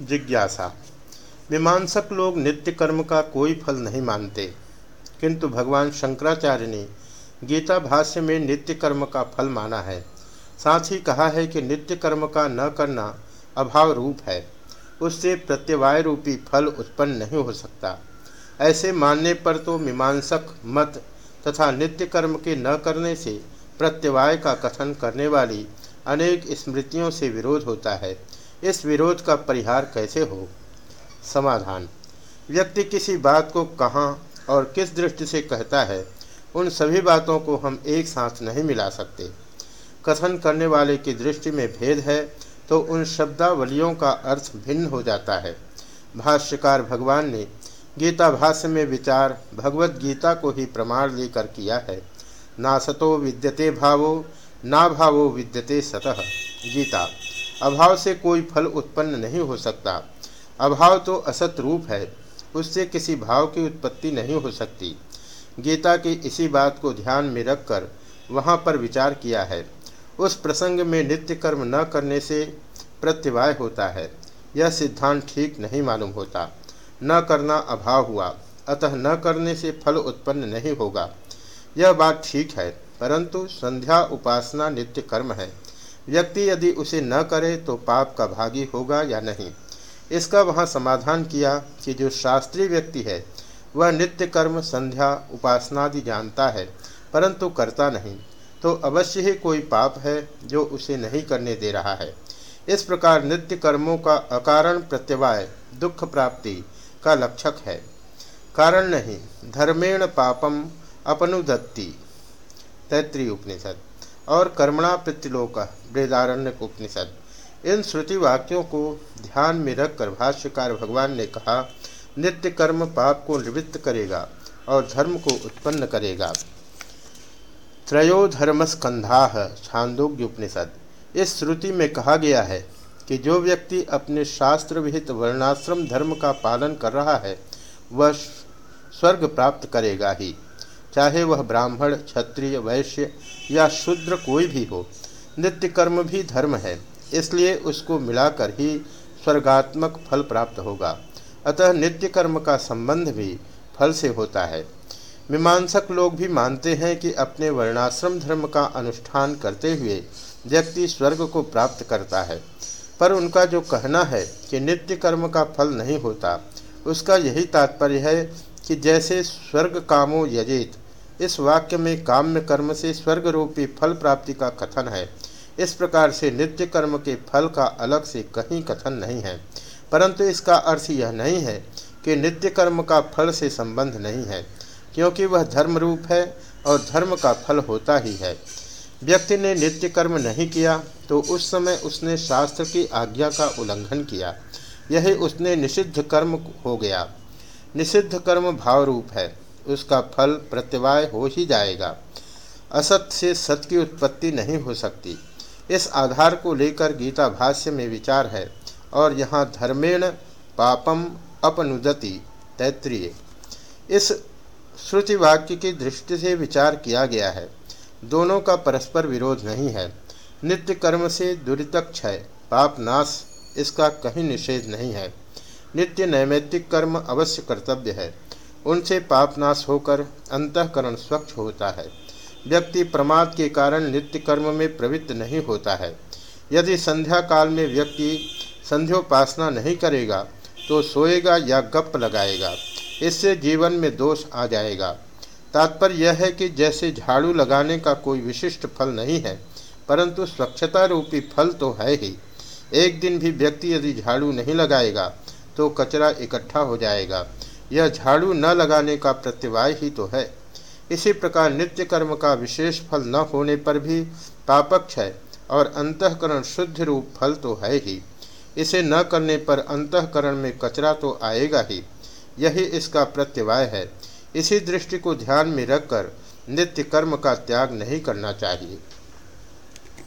जिज्ञासा। मीमांसक लोग नित्य कर्म का कोई फल नहीं मानते। किंतु भगवान शंकराचार्य ने गीता भाष्य में नित्य कर्म का फल माना है। साथ ही कहा है कि नित्य कर्म का न करना अभाव रूप है। उससे प्रत्यवाय रूपी फल उत्पन्न नहीं हो सकता। ऐसे मानने पर तो मीमांसक मत तथा नित्य कर्म के न करने से प्रत्यवाय का कथन करने वाली अनेक स्मृतियों से विरोध होता है। इस विरोध का परिहार कैसे हो? समाधान। व्यक्ति किसी बात को कहाँ और किस दृष्टि से कहता है, उन सभी बातों को हम एक साथ नहीं मिला सकते। कथन करने वाले की दृष्टि में भेद है तो उन शब्दावलियों का अर्थ भिन्न हो जाता है। भाष्यकार भगवान ने गीता भाष्य में विचार भगवत गीता को ही प्रमाण लेकर किया है। ना सतो विद्यते भावो, ना भावो विद्यते सतह गीता। अभाव से कोई फल उत्पन्न नहीं हो सकता। अभाव तो असत रूप है, उससे किसी भाव की उत्पत्ति नहीं हो सकती। गीता की इसी बात को ध्यान में रखकर वहाँ पर विचार किया है। उस प्रसंग में नित्य कर्म न करने से प्रत्यवाय होता है। यह सिद्धांत ठीक नहीं मालूम होता। न करना अभाव हुआ, अतः न करने से फल उत्पन्न नहीं होगा। यह बात ठीक है, परंतु संध्या उपासना नित्य कर्म है। व्यक्ति यदि उसे न करे तो पाप का भागी होगा या नहीं? इसका वहाँ समाधान किया कि जो शास्त्रीय व्यक्ति है, वह नित्य कर्म, संध्या, उपासनादि जानता है, परंतु करता नहीं। तो अवश्य ही कोई पाप है जो उसे नहीं करने दे रहा है। इस प्रकार नित्य कर्मों का अकारण प्रत्यवाय, दुख प्राप्ति का लक्षक है। कारण नहीं, धर्मेण पापम अपनुदत्ति। तैत्री उपनिषद। और कर्मणा प्रत्यलोक बृहदारण्य उपनिषद इन श्रुति वाक्यों को ध्यान में रखकर भाष्यकार भगवान ने कहा नित्य कर्म पाप को निवृत्त करेगा और धर्म को उत्पन्न करेगा। त्रयो धर्मस्कंधा छांदोग्य उपनिषद इस श्रुति में कहा गया है कि जो व्यक्ति अपने शास्त्र विहित वर्णाश्रम धर्म का पालन कर रहा है, वह स्वर्ग प्राप्त करेगा ही। चाहे वह ब्राह्मण, क्षत्रिय, वैश्य या शूद्र कोई भी हो नित्य कर्म भी धर्म है, इसलिए उसको मिलाकर ही स्वर्गात्मक फल प्राप्त होगा। अतः नित्य कर्म का संबंध भी फल से होता है। मीमांसक लोग भी मानते हैं कि अपने वर्णाश्रम धर्म का अनुष्ठान करते हुए व्यक्ति स्वर्ग को प्राप्त करता है। पर उनका जो कहना है कि नित्य कर्म का फल नहीं होता, उसका यही तात्पर्य है कि जैसे स्वर्ग कामो यजेत इस वाक्य में काम्य कर्म से स्वर्ग रूपी फल प्राप्ति का कथन है। इस प्रकार से नित्य कर्म के फल का अलग से कहीं कथन नहीं है। परंतु इसका अर्थ यह नहीं है कि नित्य कर्म का फल से संबंध नहीं है, क्योंकि वह धर्म रूप है और धर्म का फल होता ही है। व्यक्ति ने नित्य कर्म नहीं किया तो उस समय उसने शास्त्र की आज्ञा का उल्लंघन किया। यही उसने निषिद्ध कर्म हो गया। निषिद्ध कर्म भाव रूप है। उसका फल प्रत्यवाय हो ही जाएगा। असत से सत की उत्पत्ति नहीं हो सकती। इस आधार को लेकर गीता भाष्य में विचार है, और यहाँ धर्मेण पापम अपनुदति, तैत्रीय। इस श्रुति वाक्य की दृष्टि से विचार किया गया है। दोनों का परस्पर विरोध नहीं है। नित्य कर्म से दुरितक क्षय पाप नाश, इसका कहीं निषेध नहीं है। नित्य नैमित्तिक कर्म अवश्य कर्तव्य है। उनसे पापनाश होकर अंतकरण स्वच्छ होता है। व्यक्ति प्रमाद के कारण नित्य कर्म में प्रवृत्त नहीं होता है। यदि संध्या काल में व्यक्ति संध्योपासना नहीं करेगा तो सोएगा या गप लगाएगा। इससे जीवन में दोष आ जाएगा। तात्पर्य यह है कि जैसे झाड़ू लगाने का कोई विशिष्ट फल नहीं है, परंतु स्वच्छता रूपी फल तो है ही। एक दिन भी व्यक्ति यदि झाड़ू नहीं लगाएगा तो कचरा इकट्ठा हो जाएगा। यह झाड़ू न लगाने का प्रत्यवाय ही तो है। इसी प्रकार नित्य कर्म का विशेष फल न होने पर भी पापक्ष है और अंतकरण शुद्ध रूप फल तो है ही। इसे न करने पर अंतकरण में कचरा तो आएगा ही। यही इसका प्रत्यवाय है। इसी दृष्टि को ध्यान में रखकर नित्य कर्म का त्याग नहीं करना चाहिए।